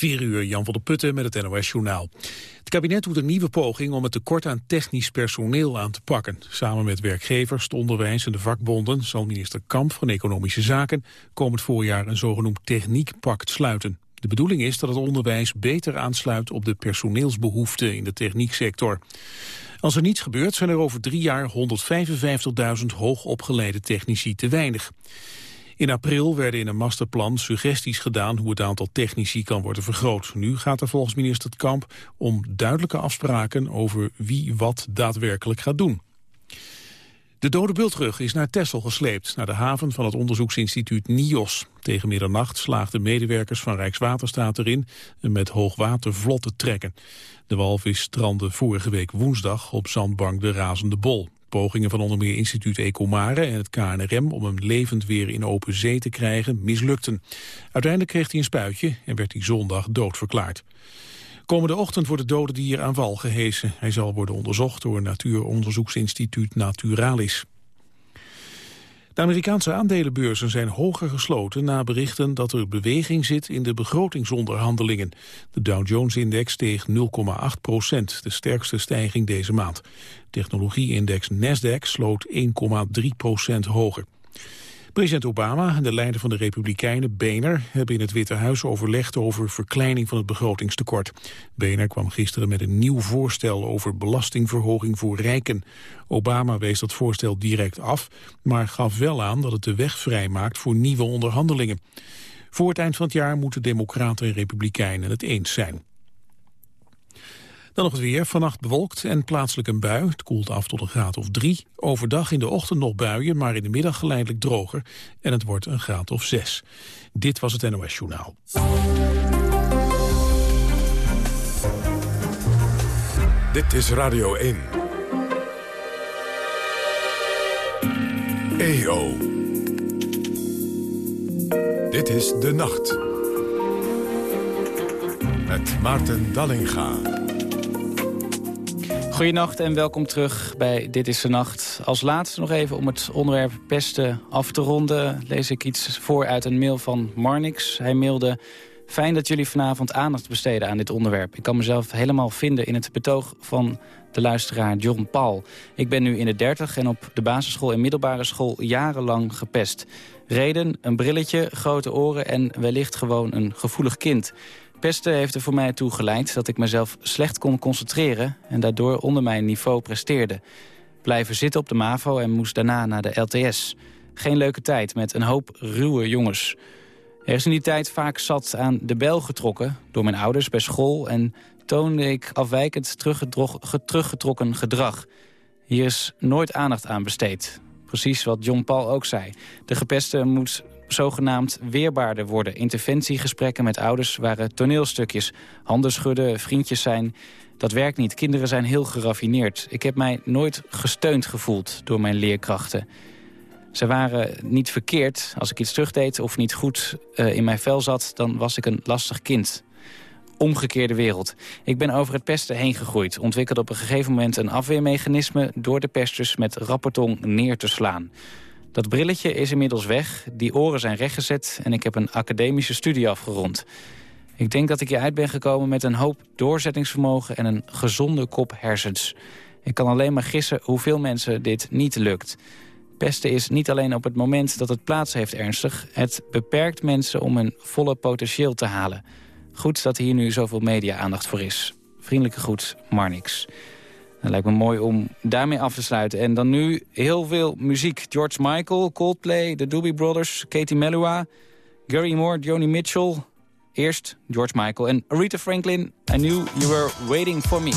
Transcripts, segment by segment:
4 uur, Jan van der Putten met het NOS-journaal. Het kabinet doet een nieuwe poging om het tekort aan technisch personeel aan te pakken. Samen met werkgevers, het onderwijs en de vakbonden zal minister Kamp van Economische Zaken komend voorjaar een zogenoemd techniekpact sluiten. De bedoeling is dat het onderwijs beter aansluit op de personeelsbehoeften in de technieksector. Als er niets gebeurt zijn er over drie jaar 155.000 hoogopgeleide technici te weinig. In april werden in een masterplan suggesties gedaan hoe het aantal technici kan worden vergroot. Nu gaat er volgens minister Kamp om duidelijke afspraken over wie wat daadwerkelijk gaat doen. De dode bultrug is naar Texel gesleept, naar de haven van het onderzoeksinstituut NIOS. Tegen middernacht slaagden medewerkers van Rijkswaterstaat erin met hoogwater vlot te trekken. De walvis strandde vorige week woensdag op zandbank de Razende Bol. Pogingen van onder meer instituut Ecomare en het KNRM om hem levend weer in open zee te krijgen mislukten. Uiteindelijk kreeg hij een spuitje en werd hij zondag doodverklaard. Komende ochtend wordt het dode dier aan wal gehesen. Hij zal worden onderzocht door natuuronderzoeksinstituut Naturalis. De Amerikaanse aandelenbeurzen zijn hoger gesloten na berichten dat er beweging zit in de begrotingsonderhandelingen. De Dow Jones-index steeg 0,8 procent, de sterkste stijging deze maand. Technologie-index Nasdaq sloot 1,3 procent hoger. President Obama en de leider van de Republikeinen, Boehner, hebben in het Witte Huis overlegd over verkleining van het begrotingstekort. Boehner kwam gisteren met een nieuw voorstel over belastingverhoging voor rijken. Obama wees dat voorstel direct af, maar gaf wel aan dat het de weg vrijmaakt voor nieuwe onderhandelingen. Voor het eind van het jaar moeten democraten en republikeinen het eens zijn. Dan nog het weer. Vannacht bewolkt en plaatselijk een bui. Het koelt af tot een graad of drie. Overdag in de ochtend nog buien, maar in de middag geleidelijk droger. En het wordt een graad of zes. Dit was het NOS Journaal. Dit is Radio 1. EO. Dit is De Nacht. Met Maarten Dallinga. Goedenacht en welkom terug bij Dit is de Nacht. Als laatste nog even om het onderwerp pesten af te ronden... lees ik iets voor uit een mail van Marnix. Hij mailde... Fijn dat jullie vanavond aandacht besteden aan dit onderwerp. Ik kan mezelf helemaal vinden in het betoog van de luisteraar John Paul. Ik ben nu in de dertig en op de basisschool en middelbare school jarenlang gepest. Reden, een brilletje, grote oren en wellicht gewoon een gevoelig kind. Pesten heeft er voor mij toe geleid dat ik mezelf slecht kon concentreren... en daardoor onder mijn niveau presteerde. Blijven zitten op de MAVO en moest daarna naar de LTS. Geen leuke tijd met een hoop ruwe jongens. Er is in die tijd vaak zat aan de bel getrokken door mijn ouders bij school... en toonde ik afwijkend teruggetrokken gedrag. Hier is nooit aandacht aan besteed. Precies wat John Paul ook zei. De gepeste moet zogenaamd weerbaarder worden. Interventiegesprekken met ouders waren toneelstukjes. Handen schudden, vriendjes zijn. Dat werkt niet. Kinderen zijn heel geraffineerd. Ik heb mij nooit gesteund gevoeld door mijn leerkrachten. Ze waren niet verkeerd. Als ik iets terugdeed of niet goed uh, in mijn vel zat... dan was ik een lastig kind. Omgekeerde wereld. Ik ben over het pesten heen gegroeid. Ontwikkelde op een gegeven moment een afweermechanisme... door de pesters met rapportong neer te slaan. Dat brilletje is inmiddels weg, die oren zijn rechtgezet... en ik heb een academische studie afgerond. Ik denk dat ik hieruit ben gekomen met een hoop doorzettingsvermogen... en een gezonde kop hersens. Ik kan alleen maar gissen hoeveel mensen dit niet lukt. Pesten is niet alleen op het moment dat het plaats heeft ernstig... het beperkt mensen om hun volle potentieel te halen. Goed dat hier nu zoveel media-aandacht voor is. Vriendelijke groet, Marnix. Het lijkt me mooi om daarmee af te sluiten. En dan nu heel veel muziek. George Michael, Coldplay, The Doobie Brothers, Katie Melua... Gary Moore, Joni Mitchell. Eerst George Michael en Aretha Franklin. I knew you were waiting for me.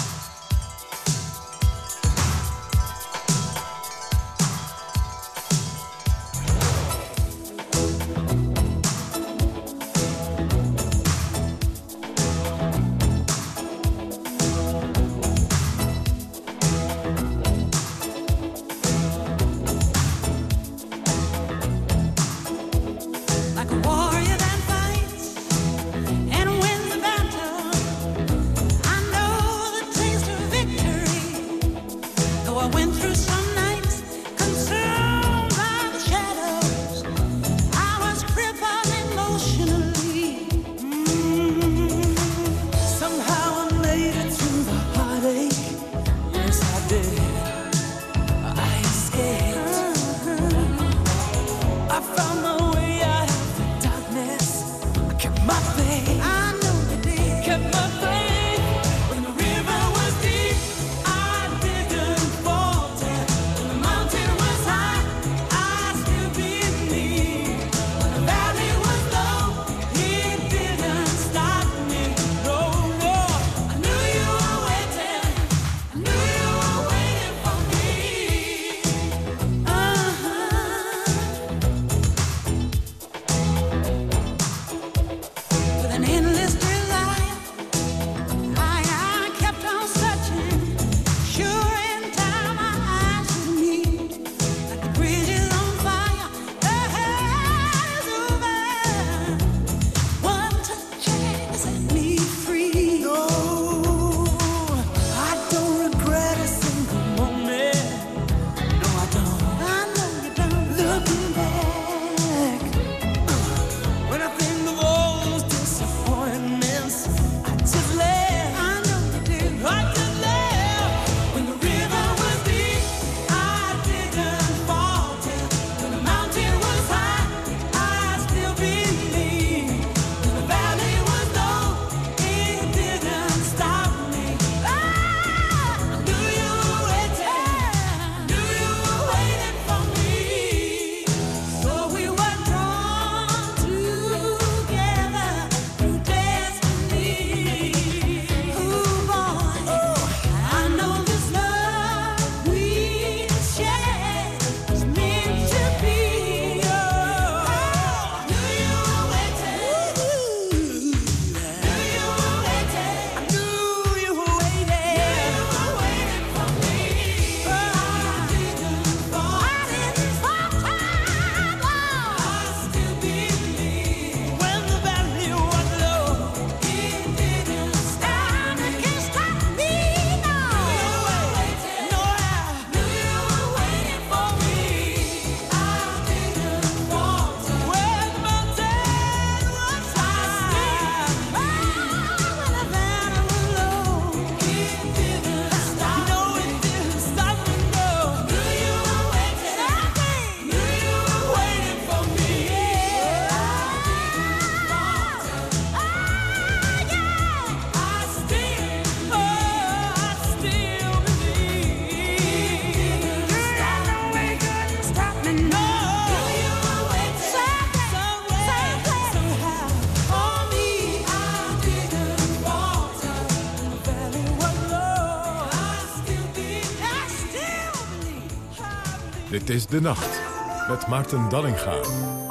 De Nacht met Maarten Dallinga.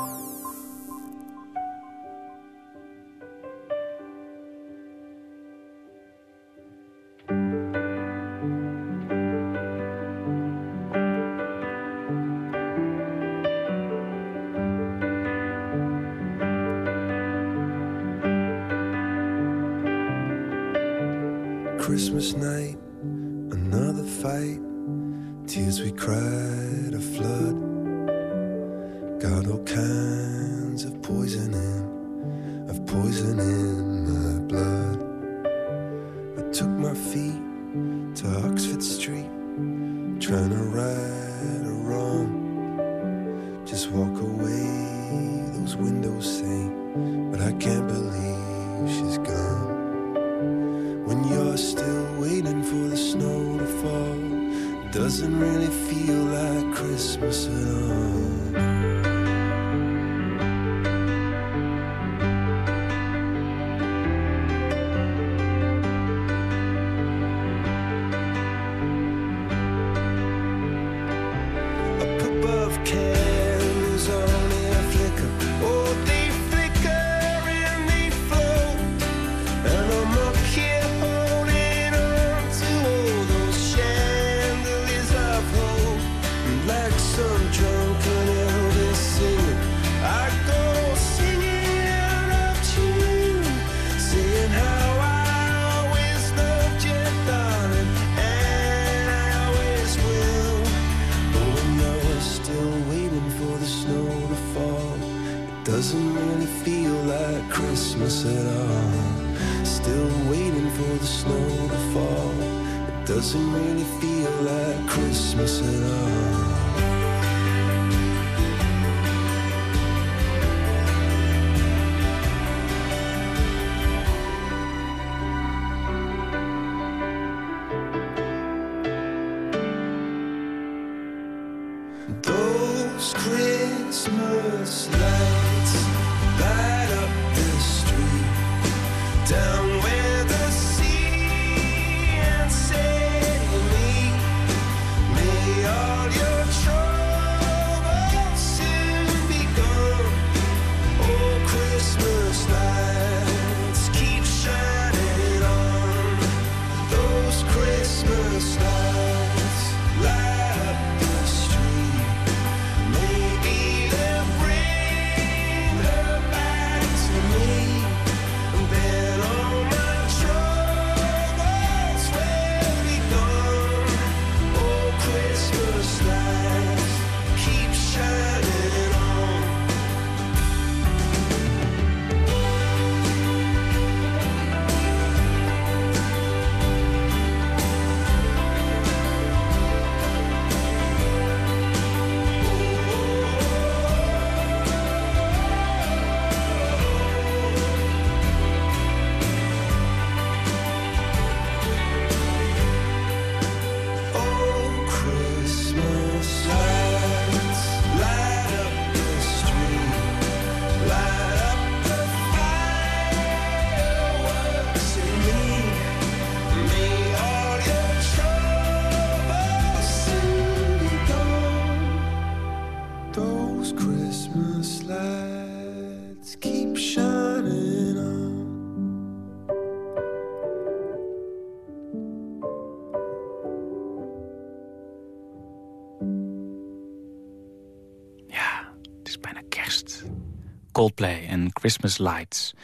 Coldplay en Christmas Lights.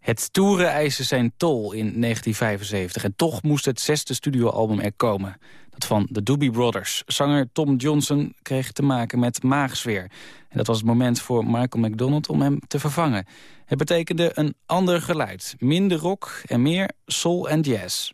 Het toeren eiste zijn tol in 1975 en toch moest het zesde studioalbum er komen. Dat van de Doobie Brothers. Zanger Tom Johnson kreeg te maken met maagsfeer. En dat was het moment voor Michael McDonald om hem te vervangen. Het betekende een ander geluid. Minder rock en meer soul en jazz.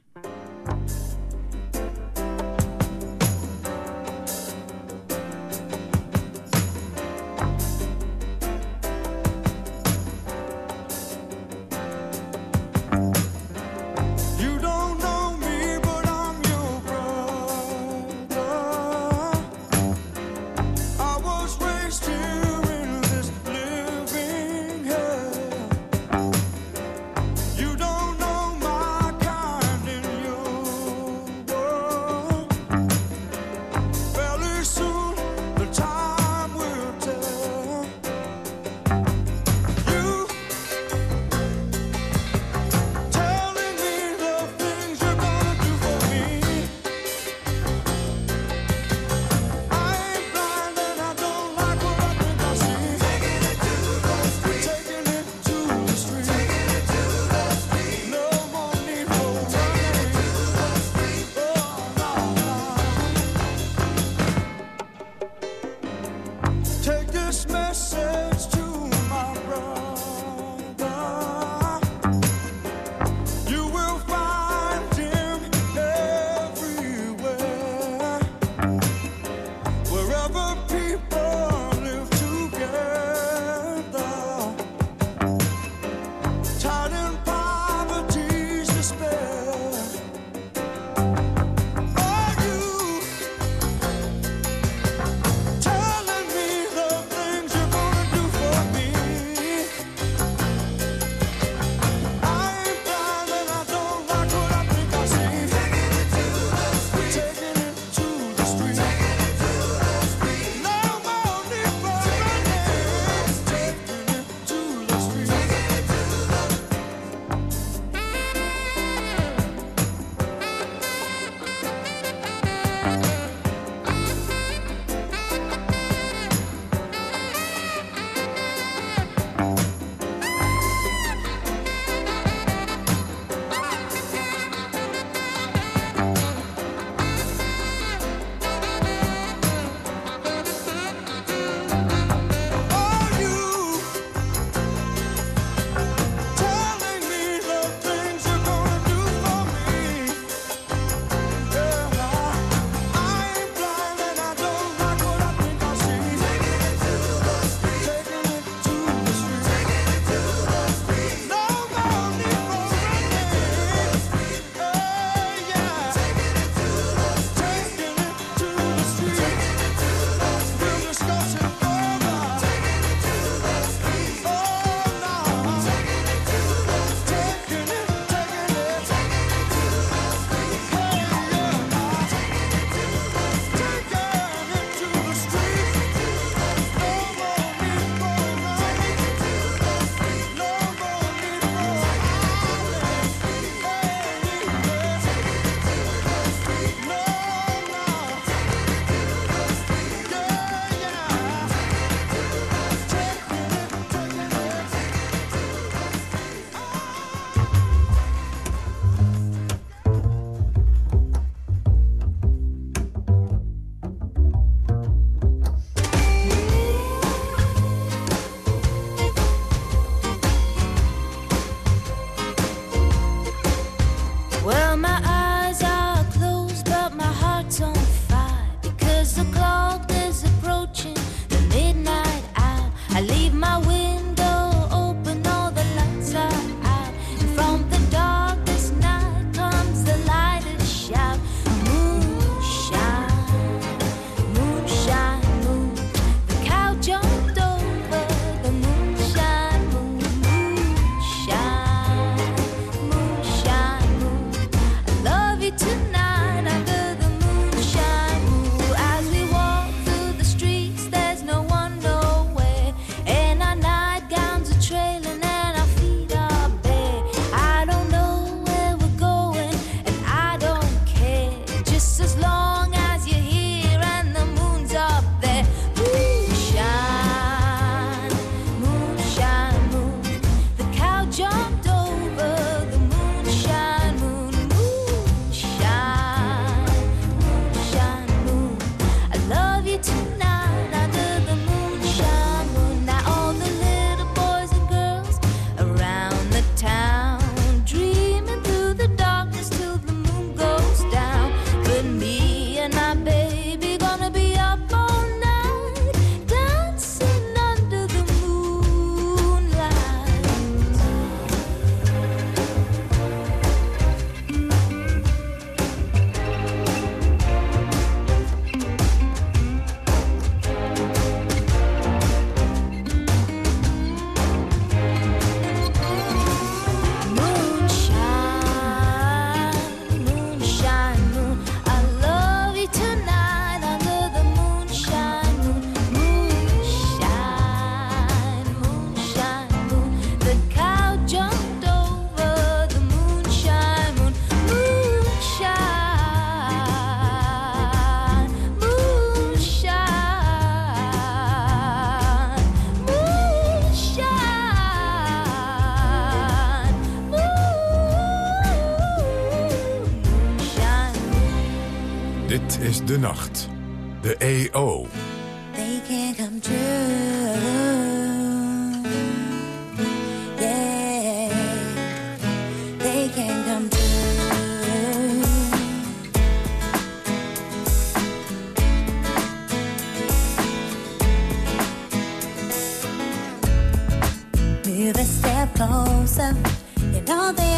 They can come true. Yeah. They can come true. Move a step closer. You know they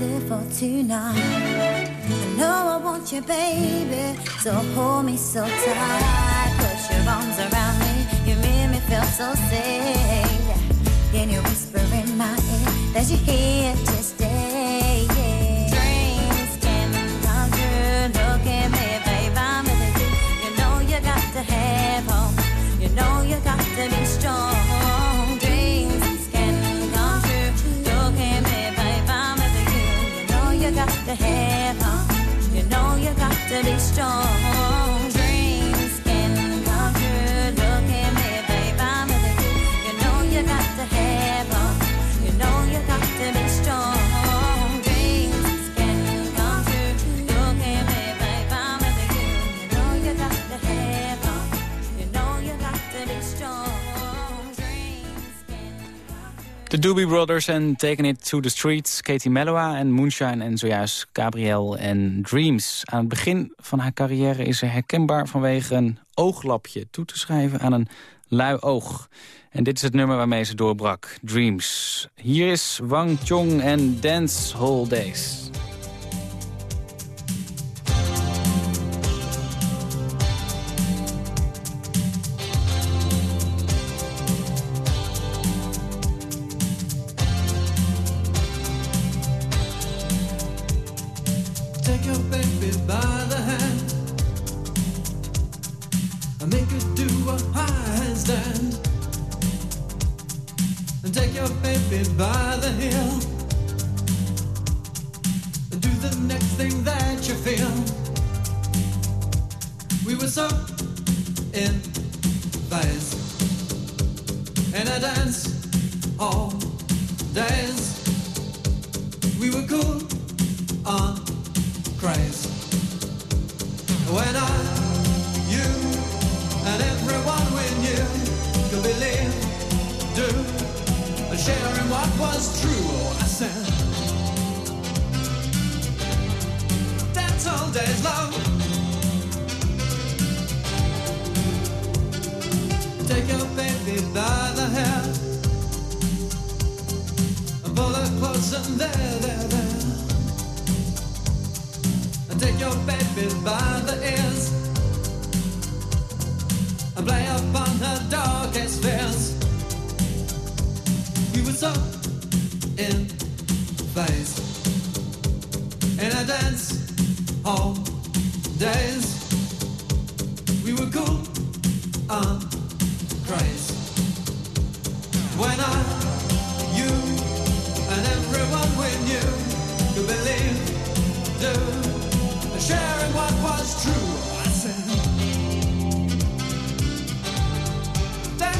live for tonight. I know I want you, baby, so hold me so tight. Put your arms around me, you made me feel so safe. Then you whisper in my ear that you're here You know you got to be strong. The Doobie Brothers en Taking It to the Streets. Katie Mellowa en Moonshine en zojuist Gabrielle en Dreams. Aan het begin van haar carrière is ze herkenbaar vanwege een ooglapje toe te schrijven aan een lui oog. En dit is het nummer waarmee ze doorbrak, Dreams. Hier is Wang Chong en Dance Hall Days.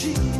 she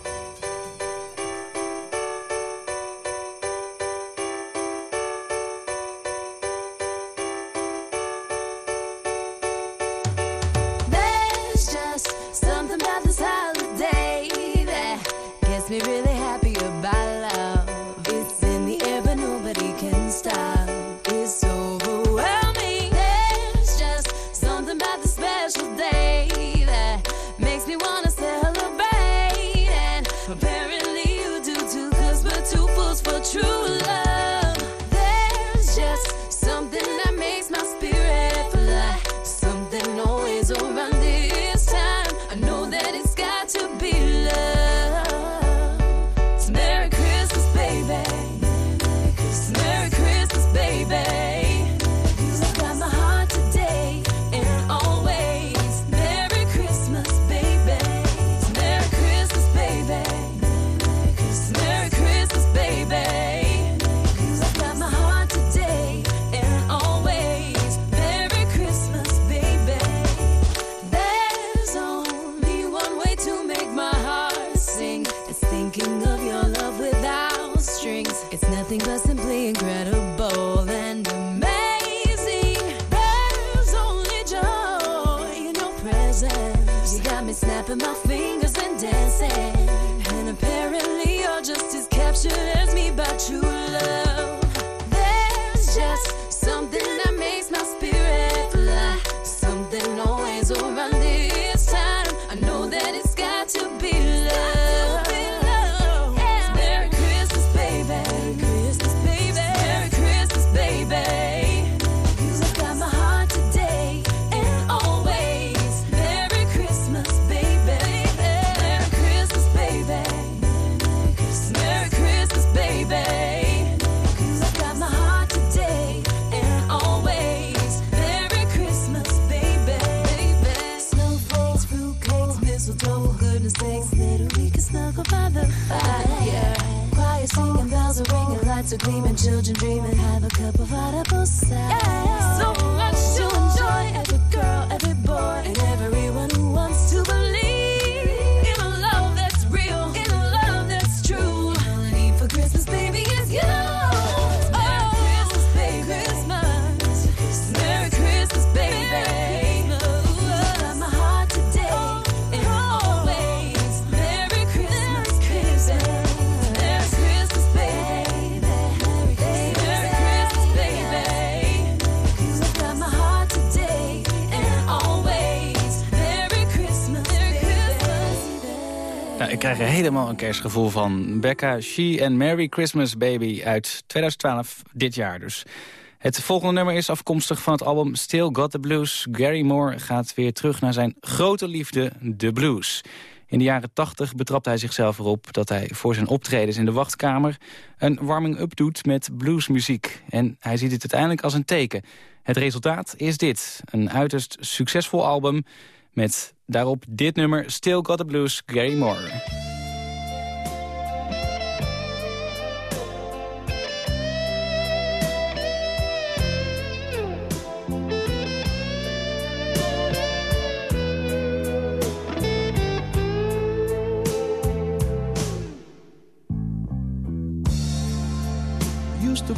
Helemaal een kerstgevoel van. Becca, She and Merry Christmas Baby uit 2012, dit jaar dus. Het volgende nummer is afkomstig van het album Still Got the Blues. Gary Moore gaat weer terug naar zijn grote liefde, de blues. In de jaren 80 betrapt hij zichzelf erop dat hij voor zijn optredens in de wachtkamer een warming-up doet met bluesmuziek. En hij ziet het uiteindelijk als een teken. Het resultaat is dit, een uiterst succesvol album met daarop dit nummer Still Got the Blues, Gary Moore.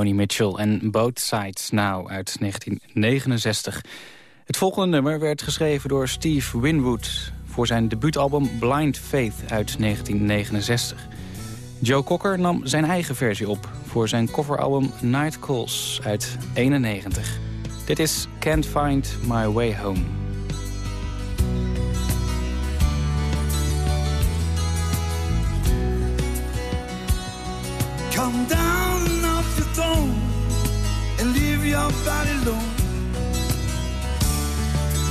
Joni Mitchell en Both Sides Now uit 1969. Het volgende nummer werd geschreven door Steve Winwood... voor zijn debuutalbum Blind Faith uit 1969. Joe Cocker nam zijn eigen versie op voor zijn coveralbum Night Calls uit 91. Dit is Can't Find My Way Home. somebody lonely.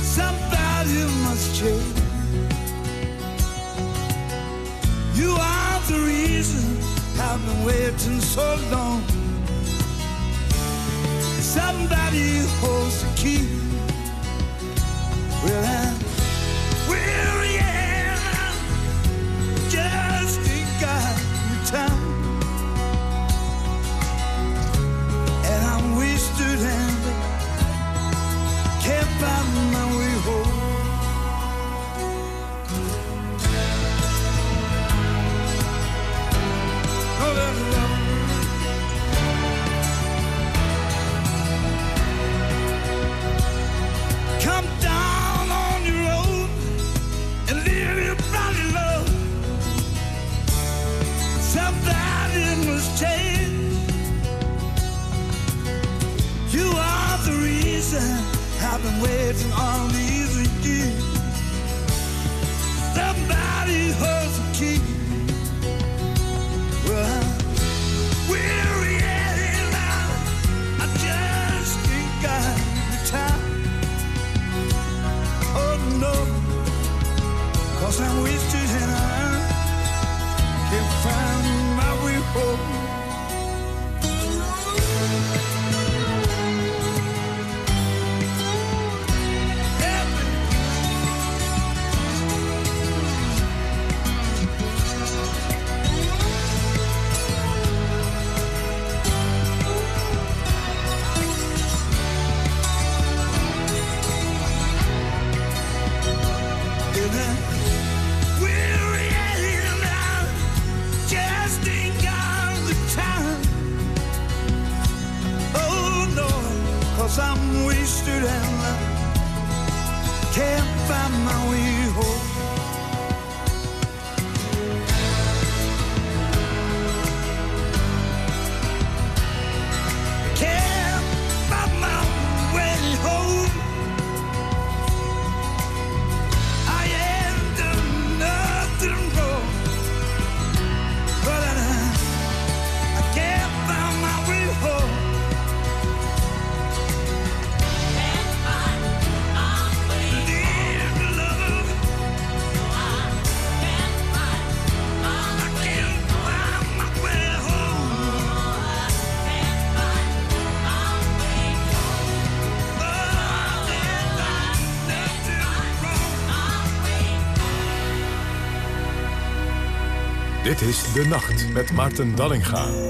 Somebody must change. You are the reason I've been waiting so long. Somebody holds the key. Dit is De Nacht met Maarten Dallinga.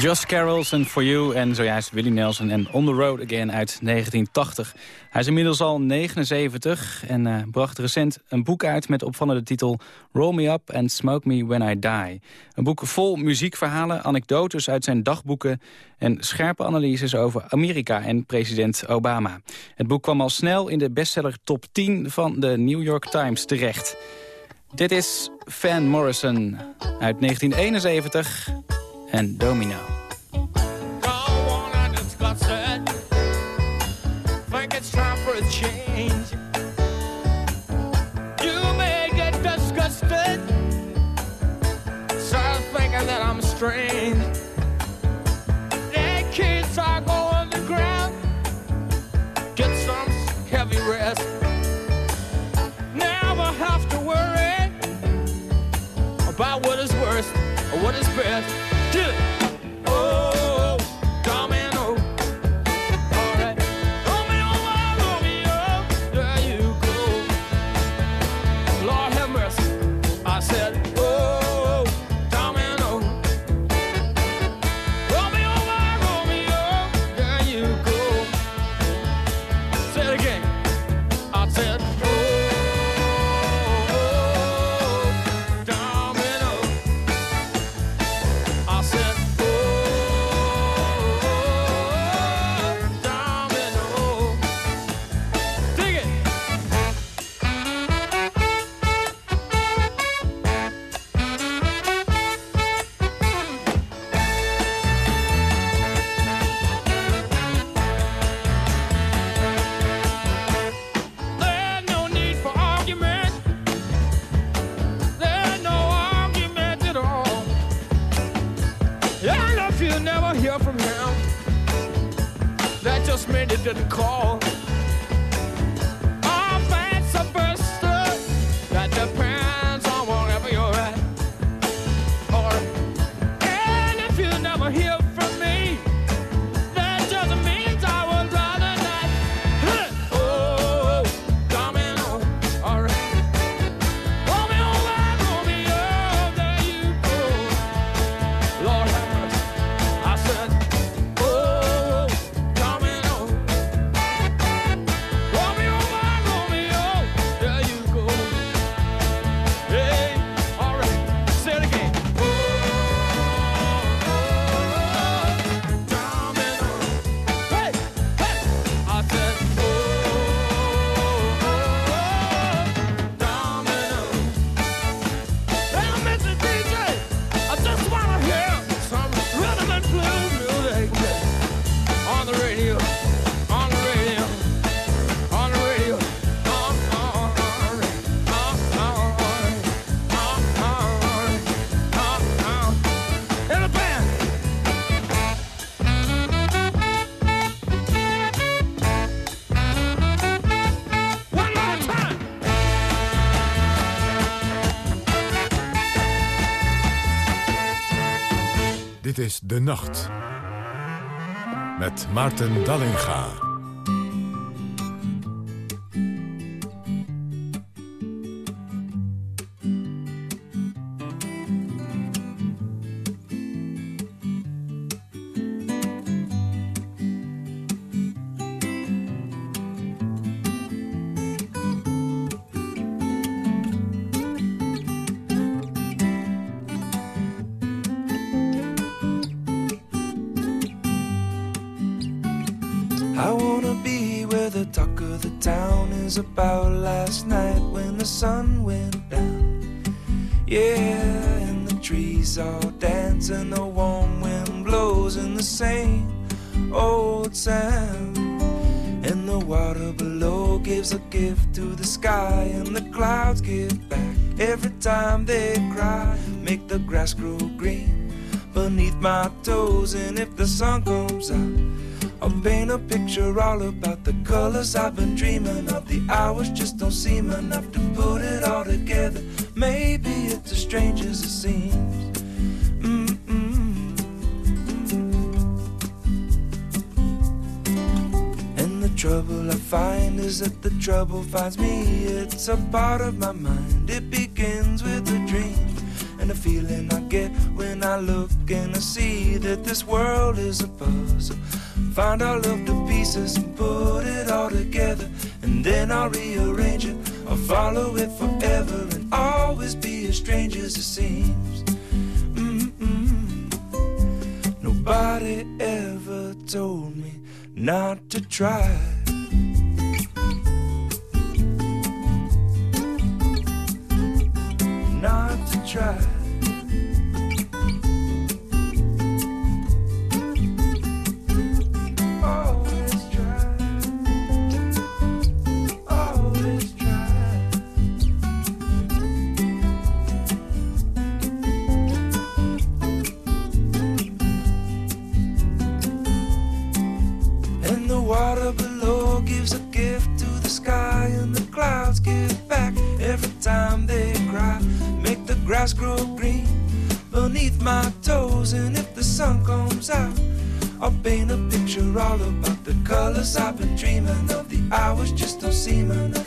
Just Carols and For You en zojuist Willie Nelson en On The Road Again uit 1980. Hij is inmiddels al 79 en eh, bracht recent een boek uit met opvallende titel Roll Me Up and Smoke Me When I Die. Een boek vol muziekverhalen, anekdotes uit zijn dagboeken en scherpe analyses over Amerika en president Obama. Het boek kwam al snel in de bestseller top 10 van de New York Times terecht. Dit is Van Morrison uit 1971... And Domino. De Nacht. Met Maarten Dallinga. I wanna be where the talk of the town is about last night when the sun went down. Yeah, and the trees all dance and the warm wind blows in the same old sound. And the water below gives a gift to the sky, and the clouds give back every time they cry. Make the grass grow green beneath my toes, and if the sun comes out. I'll paint a picture all about the colors I've been dreaming of. The hours just don't seem enough to put it all together. Maybe it's as strange as it seems. Mm-mm. And the trouble I find is that the trouble finds me. It's a part of my mind. It begins with a dream. And the feeling I get when I look and I see that this world is a puzzle. Find all of the pieces and put it all together. And then I'll rearrange it. I'll follow it forever and always be as strange as it seems. Mm-mm. Nobody ever told me not to try. Not to try. Grass grow green beneath my toes, and if the sun comes out, I'll paint a picture all about the colors I've been dreaming of. The hours just don't seem enough.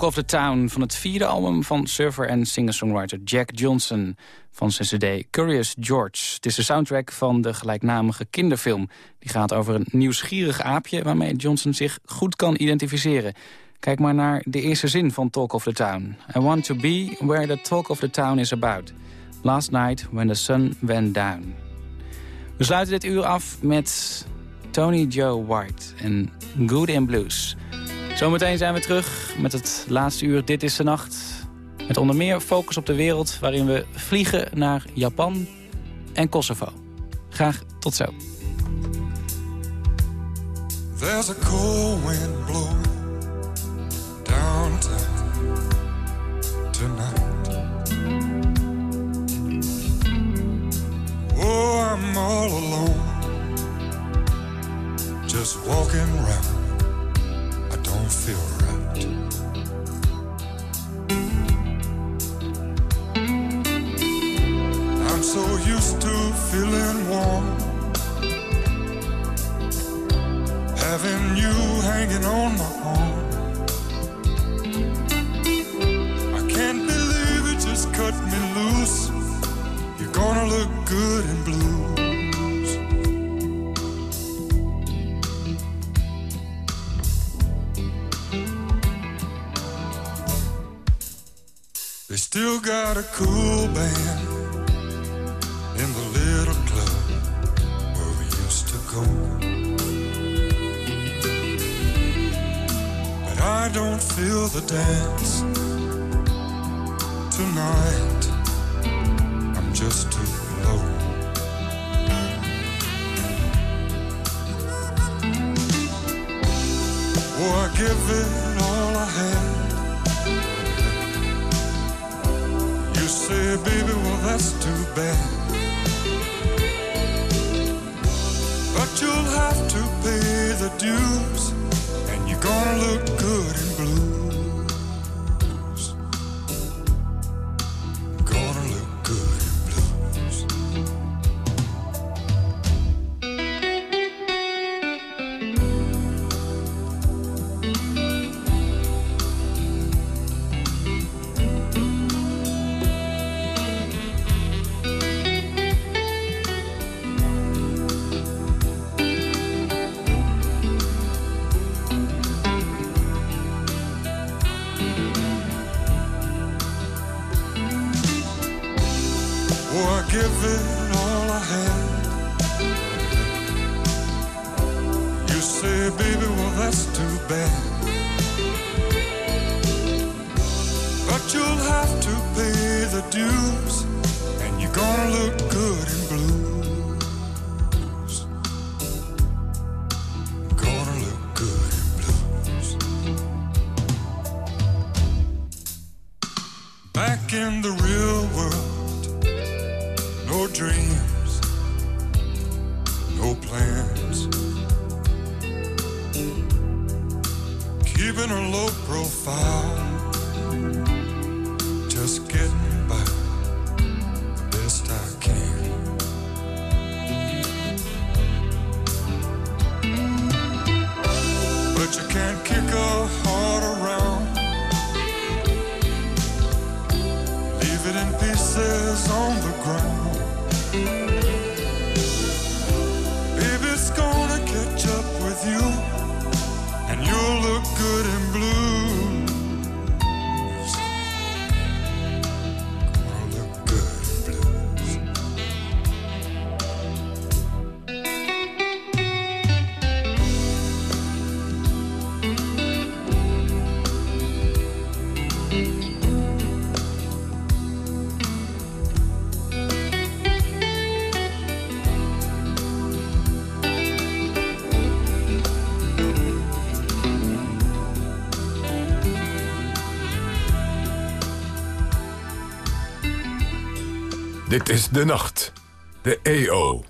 Talk of the Town van het vierde album van surfer en singer-songwriter Jack Johnson van zijn cd Curious George. Het is de soundtrack van de gelijknamige kinderfilm. Die gaat over een nieuwsgierig aapje waarmee Johnson zich goed kan identificeren. Kijk maar naar de eerste zin van Talk of the Town. I want to be where the talk of the town is about. Last night when the sun went down. We sluiten dit uur af met Tony Joe White en Good in Blues. Zometeen zijn we terug met het laatste uur Dit is de Nacht. Met onder meer focus op de wereld waarin we vliegen naar Japan en Kosovo. Graag tot zo. There's a cold wind blowing tonight. Oh, I'm all alone, just walking around. I'm so used to feeling warm. having you hanging on my arm. I can't believe it just cut me loose. You're gonna look good in blues. Still got a cool band in the little club where we used to go. But I don't feel the dance tonight. I'm just too low. Oh, I give it. Bad. But you'll have to pay the dues, Oh, I give it all I had. You say, baby, well, that's too bad. But you'll have to pay the dues, and you're gonna look good in blues. Gonna look good in blues. Back in the De Nacht. De EO.